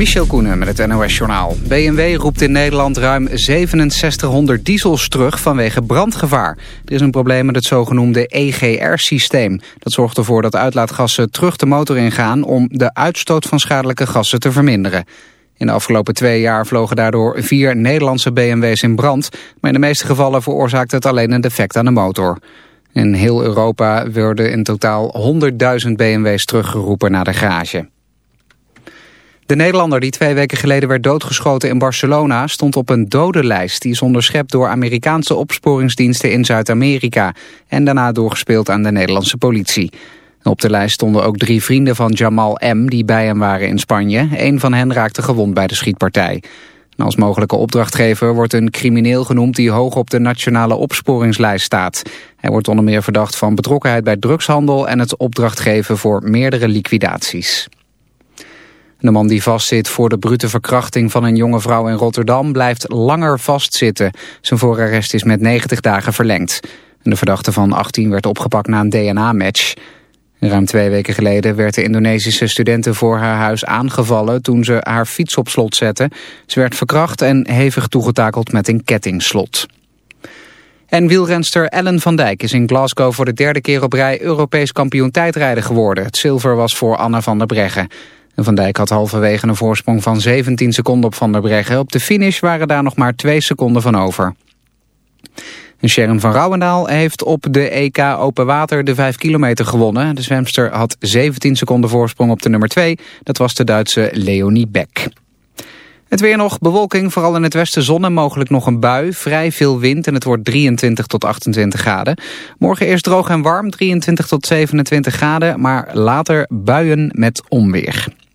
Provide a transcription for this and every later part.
Michel Koenen met het NOS-journaal. BMW roept in Nederland ruim 6700 diesels terug vanwege brandgevaar. Er is een probleem met het zogenoemde EGR-systeem. Dat zorgt ervoor dat uitlaatgassen terug de motor ingaan... om de uitstoot van schadelijke gassen te verminderen. In de afgelopen twee jaar vlogen daardoor vier Nederlandse BMW's in brand... maar in de meeste gevallen veroorzaakte het alleen een defect aan de motor. In heel Europa werden in totaal 100.000 BMW's teruggeroepen naar de garage. De Nederlander die twee weken geleden werd doodgeschoten in Barcelona... stond op een dodenlijst die is onderschept door Amerikaanse opsporingsdiensten in Zuid-Amerika... en daarna doorgespeeld aan de Nederlandse politie. Op de lijst stonden ook drie vrienden van Jamal M. die bij hem waren in Spanje. Een van hen raakte gewond bij de schietpartij. als mogelijke opdrachtgever wordt een crimineel genoemd die hoog op de nationale opsporingslijst staat. Hij wordt onder meer verdacht van betrokkenheid bij drugshandel en het opdrachtgeven voor meerdere liquidaties. De man die vastzit voor de brute verkrachting van een jonge vrouw in Rotterdam blijft langer vastzitten. Zijn voorarrest is met 90 dagen verlengd. De verdachte van 18 werd opgepakt na een DNA-match. Ruim twee weken geleden werd de Indonesische studenten voor haar huis aangevallen toen ze haar fiets op slot zette. Ze werd verkracht en hevig toegetakeld met een kettingslot. En wielrenster Ellen van Dijk is in Glasgow voor de derde keer op rij Europees kampioen tijdrijden geworden. Het zilver was voor Anna van der Breggen. Van Dijk had halverwege een voorsprong van 17 seconden op Van der Breggen. Op de finish waren daar nog maar 2 seconden van over. Sharon van Rouwendaal heeft op de EK Open Water de 5 kilometer gewonnen. De zwemster had 17 seconden voorsprong op de nummer 2. Dat was de Duitse Leonie Beck. Het weer nog, bewolking, vooral in het westen zon en mogelijk nog een bui. Vrij veel wind en het wordt 23 tot 28 graden. Morgen eerst droog en warm, 23 tot 27 graden. Maar later buien met onweer.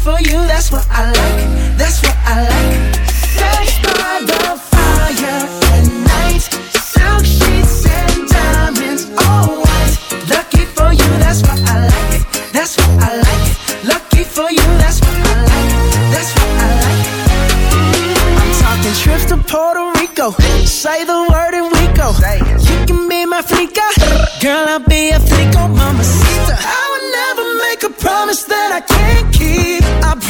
for you.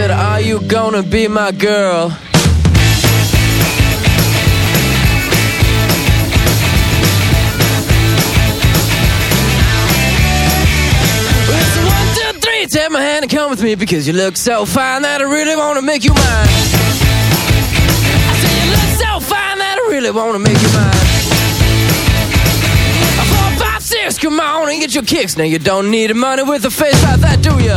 said, Are you gonna be my girl? Take my hand and come with me because you look so fine that I really want to make you mine. I say you look so fine that I really want to make you mine. Four, five, six, come on and get your kicks. Now you don't need money with a face like that, do ya?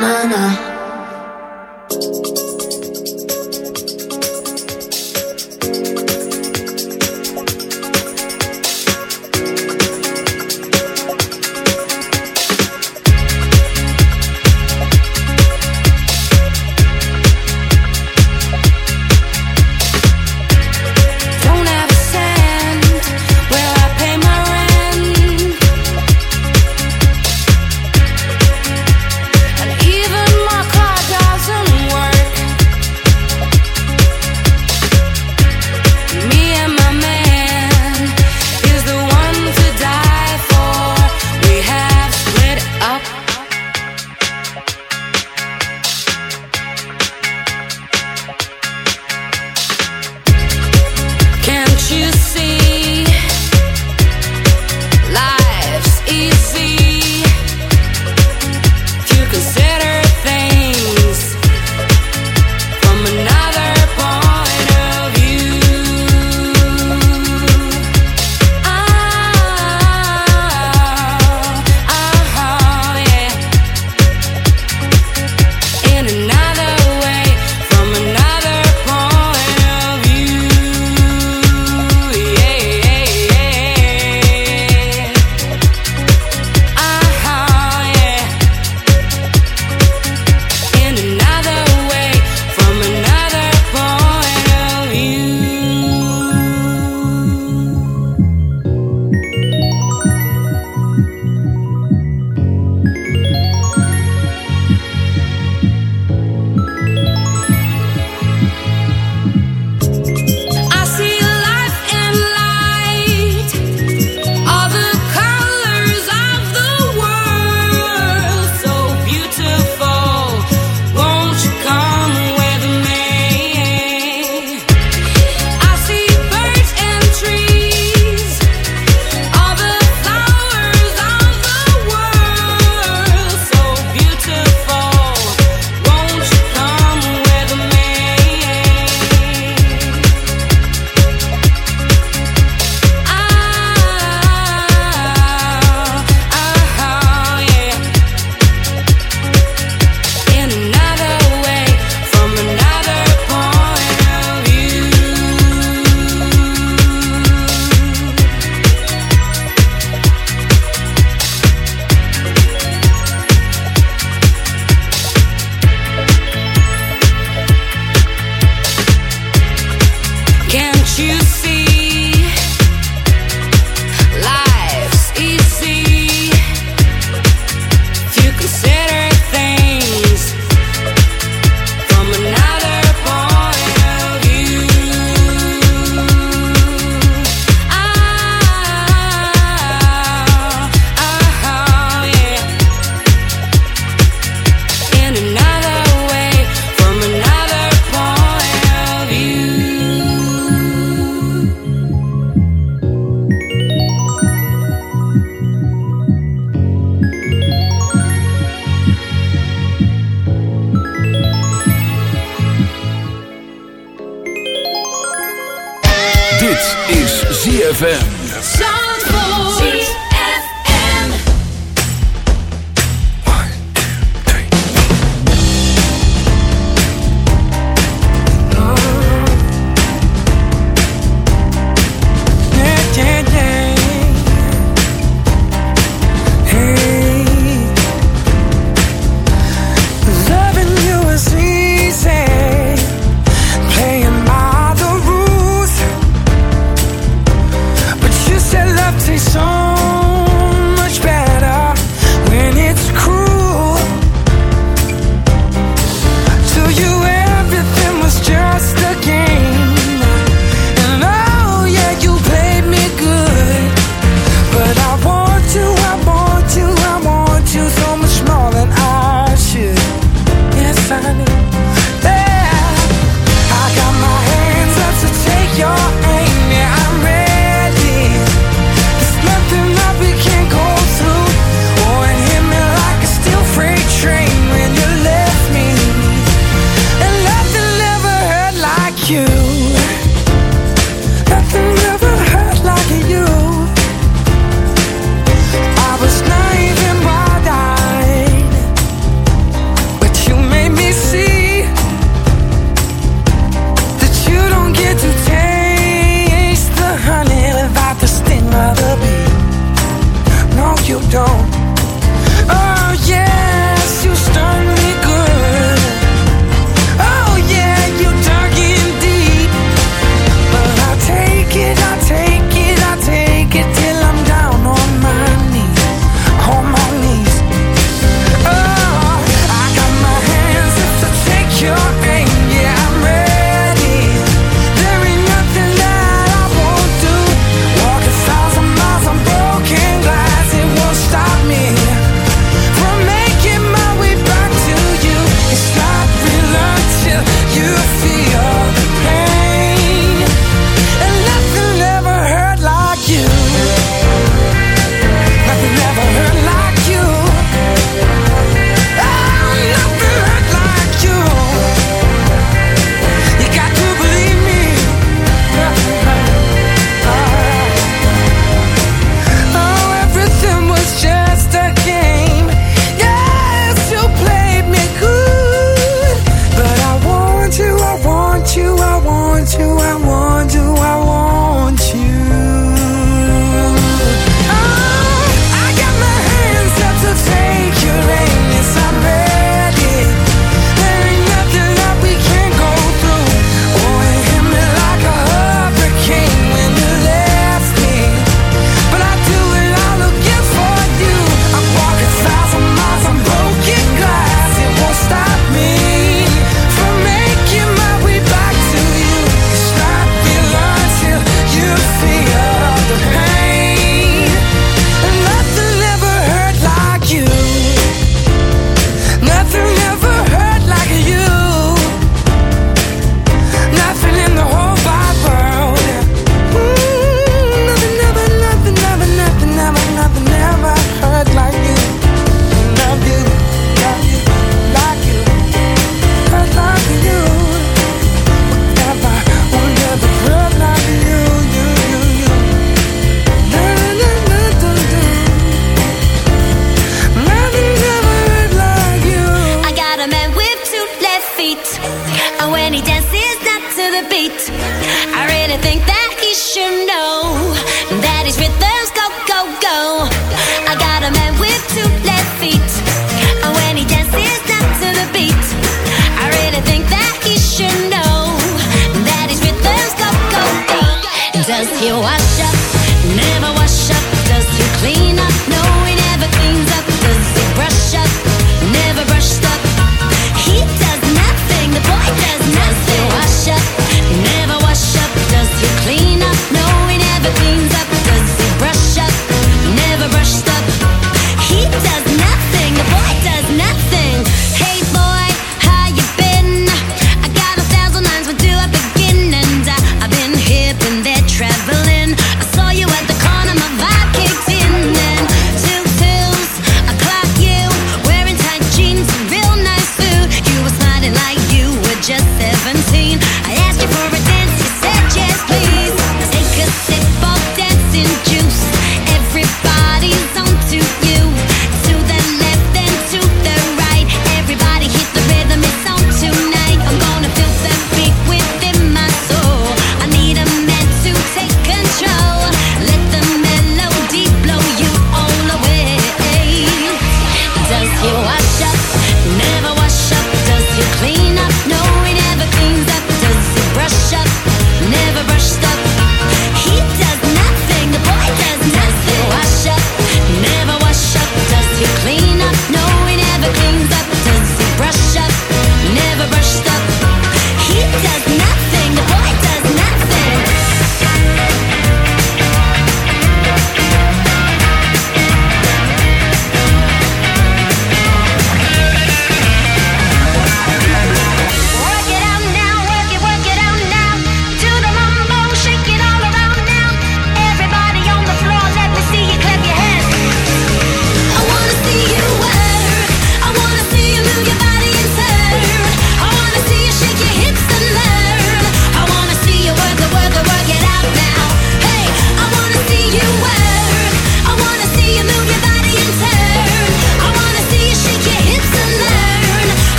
na na.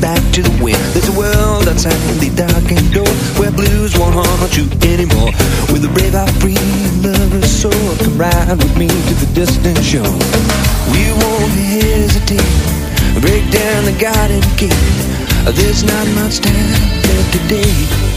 back to the wind There's a world outside the darkened door Where blues won't haunt you anymore. With a brave heart free and lover's soul Come ride with me to the distant shore. We won't hesitate Break down the garden gate. There's not much time left today.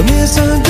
But misunderstood